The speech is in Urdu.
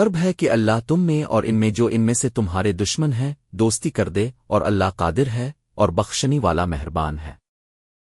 قرب ہے کہ اللہ تم میں اور ان میں جو ان میں سے تمہارے دشمن ہیں، دوستی کر دے اور اللہ قادر ہے اور بخشنی والا مہربان ہے۔